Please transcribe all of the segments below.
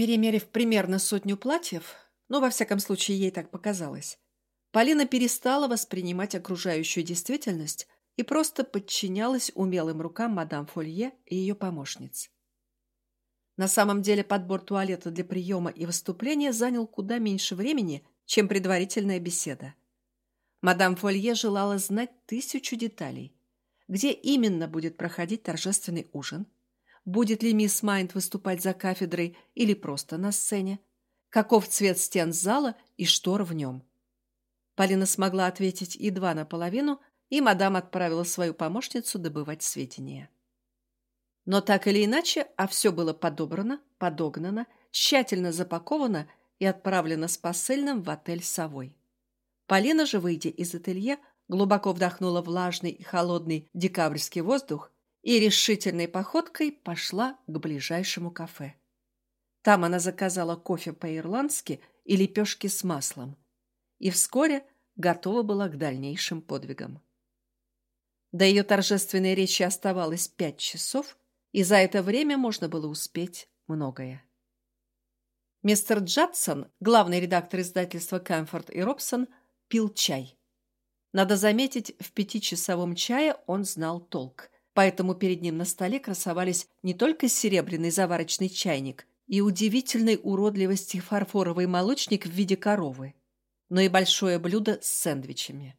Перемерив примерно сотню платьев, ну, во всяком случае, ей так показалось, Полина перестала воспринимать окружающую действительность и просто подчинялась умелым рукам мадам Фолье и ее помощниц. На самом деле подбор туалета для приема и выступления занял куда меньше времени, чем предварительная беседа. Мадам Фолье желала знать тысячу деталей. Где именно будет проходить торжественный ужин? Будет ли мисс Майнд выступать за кафедрой или просто на сцене? Каков цвет стен зала и штор в нем? Полина смогла ответить едва наполовину, и мадам отправила свою помощницу добывать сведения. Но так или иначе, а все было подобрано, подогнано, тщательно запаковано и отправлено с посыльным в отель «Совой». Полина же, выйдя из ателье, глубоко вдохнула влажный и холодный декабрьский воздух и решительной походкой пошла к ближайшему кафе. Там она заказала кофе по-ирландски и лепешки с маслом. И вскоре готова была к дальнейшим подвигам. До ее торжественной речи оставалось пять часов, и за это время можно было успеть многое. Мистер Джадсон, главный редактор издательства «Кэмфорд и Робсон», пил чай. Надо заметить, в пятичасовом чае он знал толк, поэтому перед ним на столе красовались не только серебряный заварочный чайник и удивительной уродливости фарфоровый молочник в виде коровы, но и большое блюдо с сэндвичами.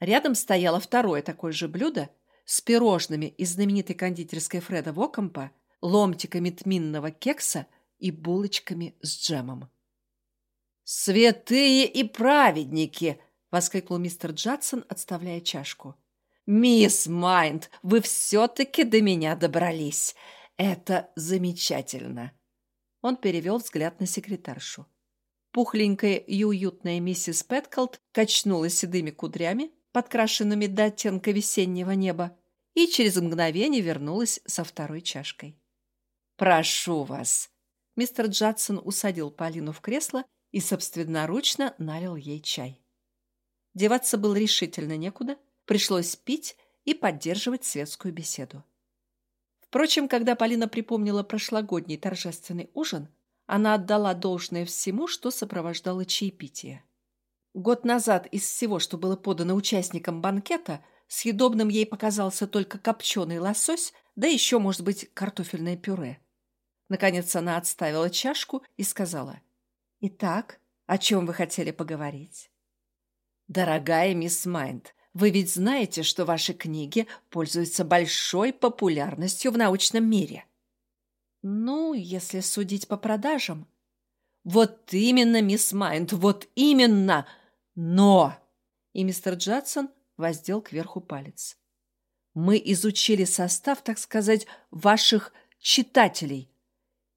Рядом стояло второе такое же блюдо с пирожными из знаменитой кондитерской Фреда Вокомпа, ломтиками тминного кекса и булочками с джемом. «Святые и праведники!» — воскликнул мистер Джадсон, отставляя чашку. «Мисс Майнд, вы все-таки до меня добрались. Это замечательно!» Он перевел взгляд на секретаршу. Пухленькая и уютная миссис Пэтколд качнулась седыми кудрями, подкрашенными до оттенка весеннего неба, и через мгновение вернулась со второй чашкой. «Прошу вас!» Мистер Джадсон усадил Полину в кресло и собственноручно налил ей чай. Деваться было решительно некуда, пришлось пить и поддерживать светскую беседу. Впрочем, когда Полина припомнила прошлогодний торжественный ужин, она отдала должное всему, что сопровождало чаепитие. Год назад из всего, что было подано участникам банкета, съедобным ей показался только копченый лосось, да еще, может быть, картофельное пюре. Наконец она отставила чашку и сказала, «Итак, о чем вы хотели поговорить?» «Дорогая мисс Майнд, вы ведь знаете, что ваши книги пользуются большой популярностью в научном мире?» «Ну, если судить по продажам». «Вот именно, мисс Майнд, вот именно! Но...» И мистер Джадсон воздел кверху палец. «Мы изучили состав, так сказать, ваших читателей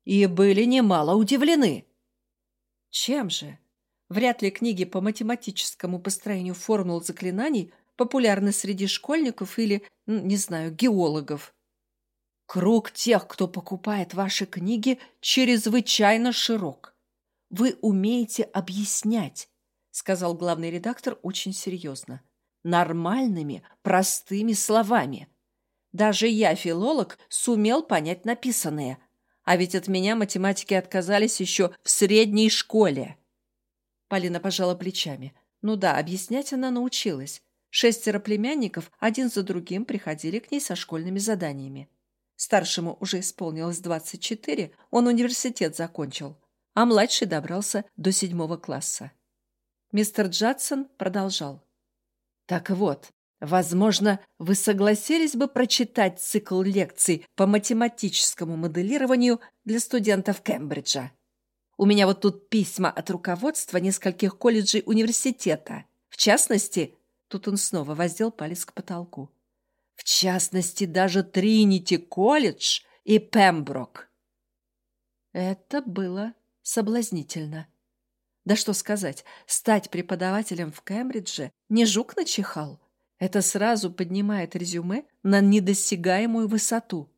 и были немало удивлены». Чем же? Вряд ли книги по математическому построению формул заклинаний популярны среди школьников или, не знаю, геологов. Круг тех, кто покупает ваши книги, чрезвычайно широк. Вы умеете объяснять, сказал главный редактор очень серьезно, нормальными, простыми словами. Даже я, филолог, сумел понять написанное, а ведь от меня математики отказались еще в средней школе. Полина пожала плечами. Ну да, объяснять она научилась. Шестеро племянников один за другим приходили к ней со школьными заданиями. Старшему уже исполнилось 24, он университет закончил, а младший добрался до седьмого класса. Мистер Джадсон продолжал. Так вот, Возможно, вы согласились бы прочитать цикл лекций по математическому моделированию для студентов Кембриджа. У меня вот тут письма от руководства нескольких колледжей университета. В частности, тут он снова воздел палец к потолку. В частности, даже Тринити колледж и Пемброк. Это было соблазнительно. Да что сказать, стать преподавателем в Кембридже не жук начихал. Это сразу поднимает резюме на недосягаемую высоту.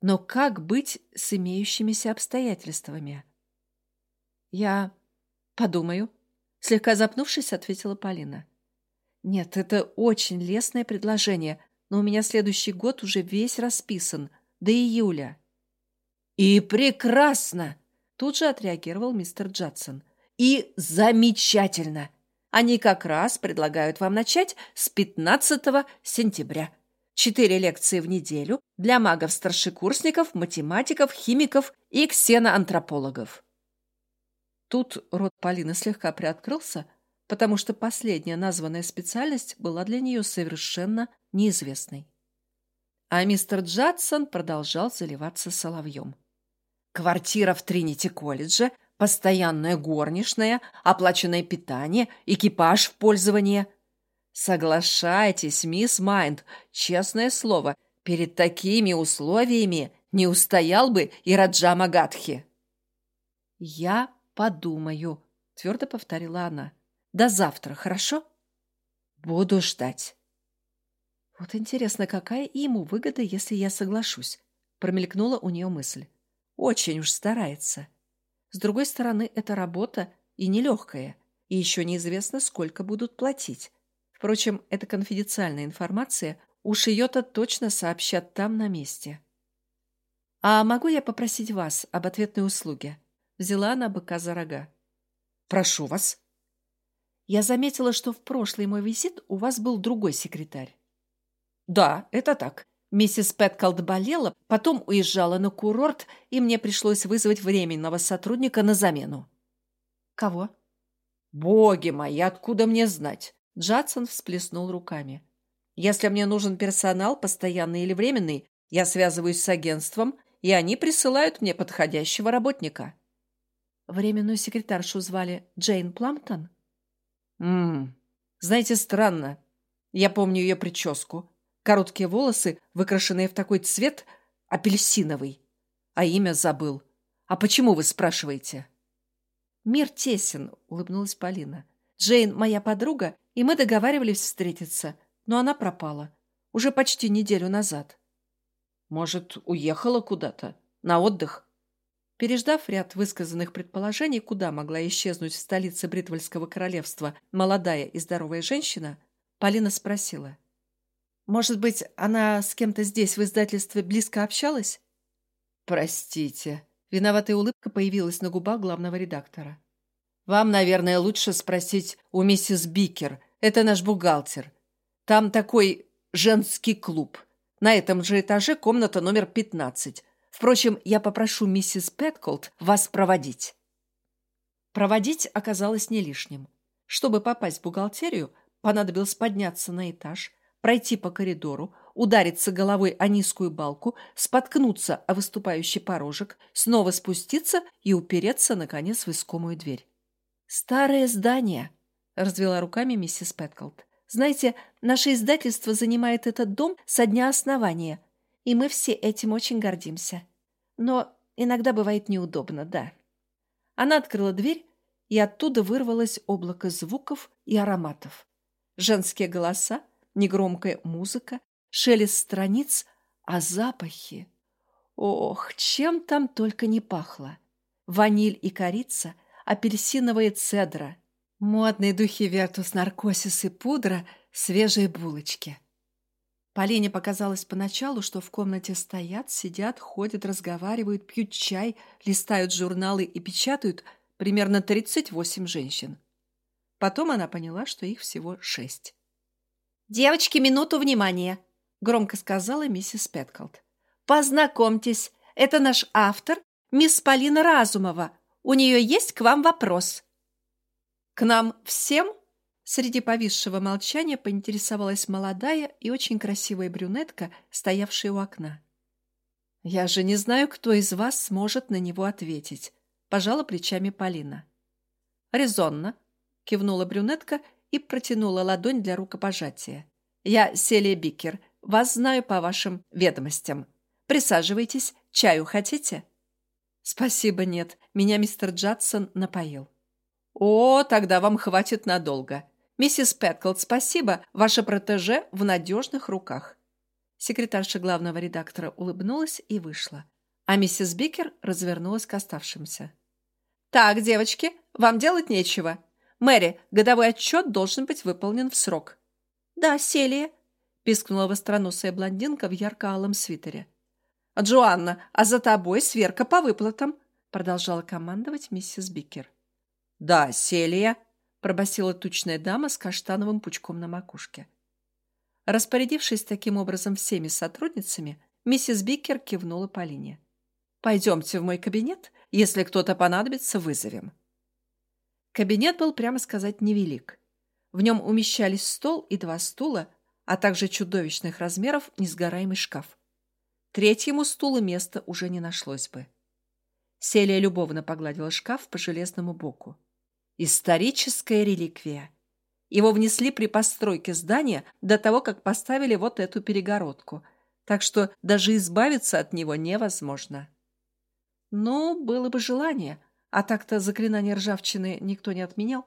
Но как быть с имеющимися обстоятельствами? Я подумаю, слегка запнувшись, ответила Полина. Нет, это очень лестное предложение, но у меня следующий год уже весь расписан, до июля. И прекрасно! Тут же отреагировал мистер Джадсон. «И замечательно! Они как раз предлагают вам начать с 15 сентября. Четыре лекции в неделю для магов-старшекурсников, математиков, химиков и ксеноантропологов». Тут рот Полины слегка приоткрылся, потому что последняя названная специальность была для нее совершенно неизвестной. А мистер Джадсон продолжал заливаться соловьем. Квартира в Тринити-колледже, постоянная горничная, оплаченное питание, экипаж в пользование. Соглашайтесь, мисс Майнд, честное слово, перед такими условиями не устоял бы и Раджа Магадхи. «Я подумаю», — твердо повторила она. «До завтра, хорошо?» «Буду ждать». «Вот интересно, какая ему выгода, если я соглашусь?» Промелькнула у нее мысль. Очень уж старается. С другой стороны, это работа и нелегкая, и еще неизвестно, сколько будут платить. Впрочем, это конфиденциальная информация, уж ее-то точно сообщат там на месте. «А могу я попросить вас об ответной услуге?» Взяла она быка за рога. «Прошу вас». «Я заметила, что в прошлый мой визит у вас был другой секретарь». «Да, это так. Миссис Пэткалд болела, потом уезжала на курорт, и мне пришлось вызвать временного сотрудника на замену. Кого? Боги мои, откуда мне знать? Джадсон всплеснул руками. Если мне нужен персонал, постоянный или временный, я связываюсь с агентством, и они присылают мне подходящего работника. Временную секретаршу звали Джейн Пламптон? Ммм, знаете, странно. Я помню ее прическу. Короткие волосы, выкрашенные в такой цвет, апельсиновый. А имя забыл. А почему вы спрашиваете? Мир тесен, улыбнулась Полина. Джейн моя подруга, и мы договаривались встретиться, но она пропала. Уже почти неделю назад. Может, уехала куда-то? На отдых? Переждав ряд высказанных предположений, куда могла исчезнуть в столице Бритвальского королевства молодая и здоровая женщина, Полина спросила. Может быть, она с кем-то здесь в издательстве близко общалась? Простите. Виноватая улыбка появилась на губах главного редактора. Вам, наверное, лучше спросить у миссис Бикер. Это наш бухгалтер. Там такой женский клуб. На этом же этаже комната номер 15. Впрочем, я попрошу миссис Петколд вас проводить. Проводить оказалось не лишним. Чтобы попасть в бухгалтерию, понадобилось подняться на этаж, пройти по коридору, удариться головой о низкую балку, споткнуться о выступающий порожек, снова спуститься и упереться, наконец, в искомую дверь. «Старое здание», — развела руками миссис Пэтколд. «Знаете, наше издательство занимает этот дом со дня основания, и мы все этим очень гордимся. Но иногда бывает неудобно, да». Она открыла дверь, и оттуда вырвалось облако звуков и ароматов. Женские голоса, негромкая музыка, шелест страниц, а запахи... Ох, чем там только не пахло. Ваниль и корица, апельсиновая цедра, модные духи Вертус Наркосис и пудра, свежие булочки. Полине показалось поначалу, что в комнате стоят, сидят, ходят, разговаривают, пьют чай, листают журналы и печатают примерно 38 женщин. Потом она поняла, что их всего шесть. «Девочки, минуту внимания!» — громко сказала миссис Петколд. «Познакомьтесь, это наш автор, мисс Полина Разумова. У нее есть к вам вопрос». «К нам всем?» Среди повисшего молчания поинтересовалась молодая и очень красивая брюнетка, стоявшая у окна. «Я же не знаю, кто из вас сможет на него ответить», — пожала плечами Полина. «Резонно», — кивнула брюнетка и протянула ладонь для рукопожатия. «Я Селия Бикер. Вас знаю по вашим ведомостям. Присаживайтесь. Чаю хотите?» «Спасибо, нет. Меня мистер Джадсон напоил». «О, тогда вам хватит надолго. Миссис Пэтколд, спасибо. Ваша протеже в надежных руках». Секретарша главного редактора улыбнулась и вышла. А миссис Бикер развернулась к оставшимся. «Так, девочки, вам делать нечего. Мэри, годовой отчет должен быть выполнен в срок». «Да, Селия», — пискнула востроносая блондинка в ярко-алом свитере. «Джоанна, а за тобой сверка по выплатам», — продолжала командовать миссис Бикер. «Да, Селия», — пробасила тучная дама с каштановым пучком на макушке. Распорядившись таким образом всеми сотрудницами, миссис Бикер кивнула Полине. «Пойдемте в мой кабинет. Если кто-то понадобится, вызовем». Кабинет был, прямо сказать, невелик. В нем умещались стол и два стула, а также чудовищных размеров несгораемый шкаф. Третьему стулу места уже не нашлось бы. Селия любовно погладила шкаф по железному боку. Историческая реликвия. Его внесли при постройке здания до того, как поставили вот эту перегородку, так что даже избавиться от него невозможно. Ну, было бы желание, а так-то заклинание ржавчины никто не отменял.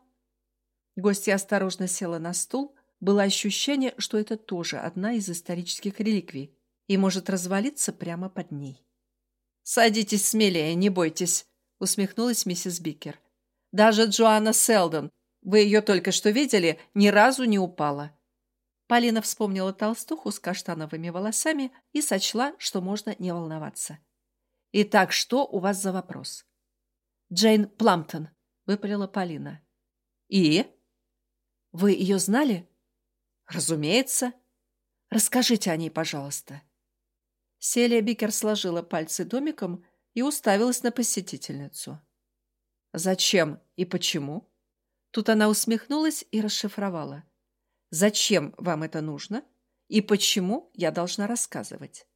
Гостья осторожно села на стул. Было ощущение, что это тоже одна из исторических реликвий и может развалиться прямо под ней. «Садитесь смелее, не бойтесь», — усмехнулась миссис Бикер. «Даже Джоанна Селдон, вы ее только что видели, ни разу не упала». Полина вспомнила толстуху с каштановыми волосами и сочла, что можно не волноваться. «Итак, что у вас за вопрос?» «Джейн Пламптон», — выпалила Полина. «И?» «Вы ее знали?» «Разумеется». «Расскажите о ней, пожалуйста». Селия Бикер сложила пальцы домиком и уставилась на посетительницу. «Зачем и почему?» Тут она усмехнулась и расшифровала. «Зачем вам это нужно? И почему я должна рассказывать?»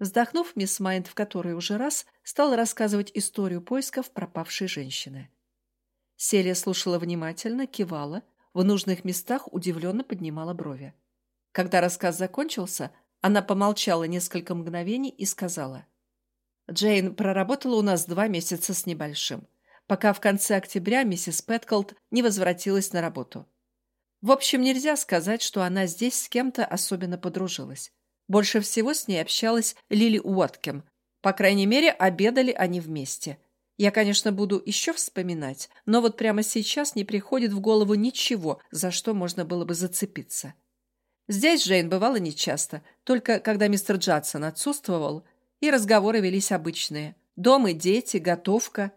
Вздохнув, мисс Майнд в который уже раз стала рассказывать историю поисков пропавшей женщины. Селия слушала внимательно, кивала, в нужных местах удивленно поднимала брови. Когда рассказ закончился, она помолчала несколько мгновений и сказала. «Джейн проработала у нас два месяца с небольшим, пока в конце октября миссис Пэтколд не возвратилась на работу. В общем, нельзя сказать, что она здесь с кем-то особенно подружилась. Больше всего с ней общалась Лили Уоткем. По крайней мере, обедали они вместе. Я, конечно, буду еще вспоминать, но вот прямо сейчас не приходит в голову ничего, за что можно было бы зацепиться. Здесь Джейн бывала нечасто, только когда мистер Джадсон отсутствовал, и разговоры велись обычные. Дом и дети, готовка.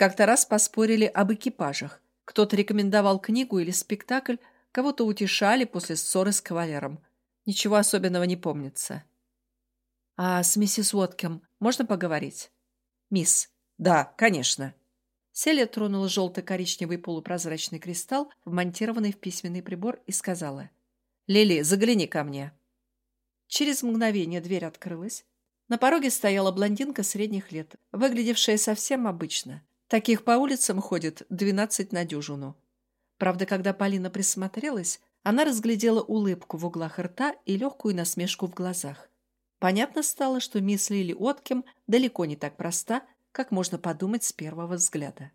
Как-то раз поспорили об экипажах. Кто-то рекомендовал книгу или спектакль, кого-то утешали после ссоры с кавалером. Ничего особенного не помнится. «А с миссис Уоткем можно поговорить?» «Мисс». «Да, конечно». Селия тронула желто-коричневый полупрозрачный кристалл, вмонтированный в письменный прибор, и сказала – «Лили, загляни ко мне». Через мгновение дверь открылась. На пороге стояла блондинка средних лет, выглядевшая совсем обычно. Таких по улицам ходит двенадцать на дюжину. Правда, когда Полина присмотрелась, она разглядела улыбку в углах рта и легкую насмешку в глазах. Понятно стало, что мисс Лили Отким далеко не так проста, как можно подумать с первого взгляда.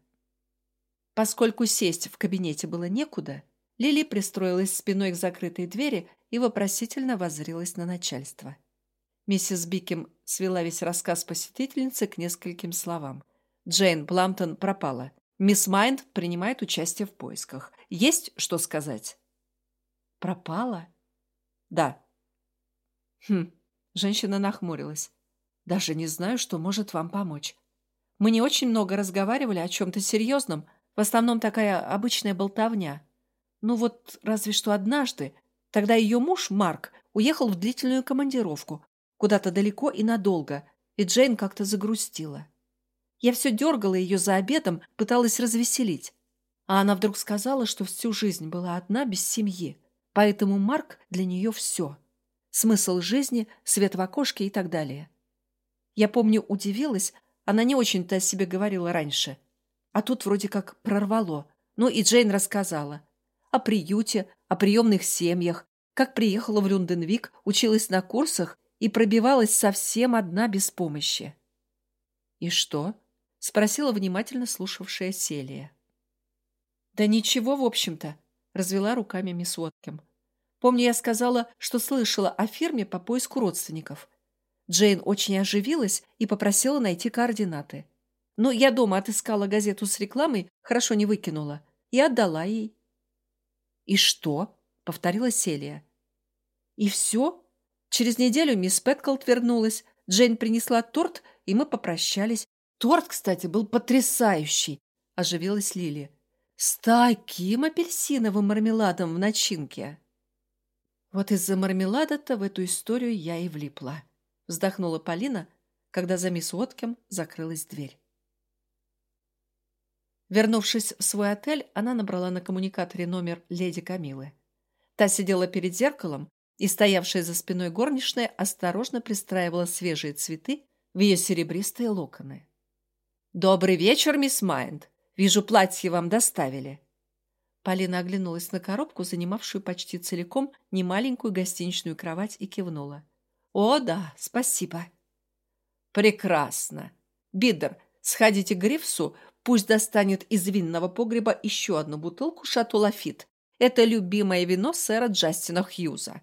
Поскольку сесть в кабинете было некуда, Лили пристроилась спиной к закрытой двери и вопросительно воззрилась на начальство. Миссис Бикем свела весь рассказ посетительницы к нескольким словам. Джейн Бламптон пропала. Мисс Майнд принимает участие в поисках. Есть что сказать? Пропала? Да. Хм, женщина нахмурилась. Даже не знаю, что может вам помочь. Мы не очень много разговаривали о чем-то серьезном, в основном такая обычная болтовня. Ну вот разве что однажды. Тогда ее муж, Марк, уехал в длительную командировку, куда-то далеко и надолго, и Джейн как-то загрустила. Я все дергала ее за обедом, пыталась развеселить. А она вдруг сказала, что всю жизнь была одна без семьи, поэтому Марк для нее все. Смысл жизни, свет в окошке и так далее. Я помню, удивилась, она не очень-то о себе говорила раньше. А тут вроде как прорвало. Ну и Джейн рассказала о приюте, о приемных семьях, как приехала в Люнденвик, училась на курсах и пробивалась совсем одна без помощи. «И что?» — спросила внимательно слушавшая Селия. «Да ничего, в общем-то», — развела руками мисс Уоткем. «Помню, я сказала, что слышала о фирме по поиску родственников. Джейн очень оживилась и попросила найти координаты. Но я дома отыскала газету с рекламой, хорошо не выкинула, и отдала ей. «И что?» — повторила Селия. «И все? Через неделю мисс Пэтколт вернулась, Джейн принесла торт, и мы попрощались. Торт, кстати, был потрясающий, оживилась Лили. С таким апельсиновым мармеладом в начинке. Вот из-за мармелада-то в эту историю я и влипла. Вздохнула Полина, когда за мисс Уоткем закрылась дверь. Вернувшись в свой отель, она набрала на коммуникаторе номер леди Камилы. Та сидела перед зеркалом, и стоявшая за спиной горничная осторожно пристраивала свежие цветы в ее серебристые локоны. «Добрый вечер, мисс Майнд. Вижу, платье вам доставили». Полина оглянулась на коробку, занимавшую почти целиком немаленькую гостиничную кровать, и кивнула. «О, да, спасибо». «Прекрасно. Бидер, сходите к Грифсу, пусть достанет из винного погреба еще одну бутылку «Шато Лафит». Это любимое вино сэра Джастина Хьюза».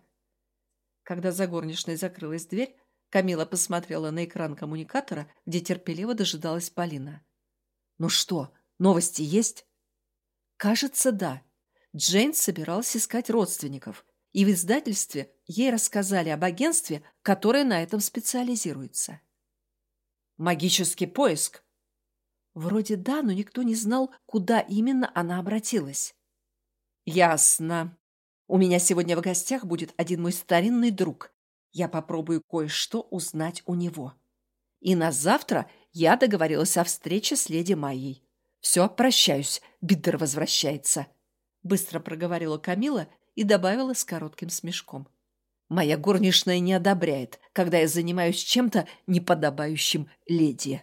Когда за горничной закрылась дверь, Камила посмотрела на экран коммуникатора, где терпеливо дожидалась Полина. «Ну что, новости есть?» «Кажется, да. Джейн собиралась искать родственников, и в издательстве ей рассказали об агентстве, которое на этом специализируется». «Магический поиск?» Вроде да, но никто не знал, куда именно она обратилась. «Ясно. У меня сегодня в гостях будет один мой старинный друг, я попробую кое-что узнать у него. И на завтра я договорилась о встрече с леди Майей. Все, прощаюсь, Биддер возвращается. Быстро проговорила Камила и добавила с коротким смешком. Моя горничная не одобряет, когда я занимаюсь чем-то неподобающим леди.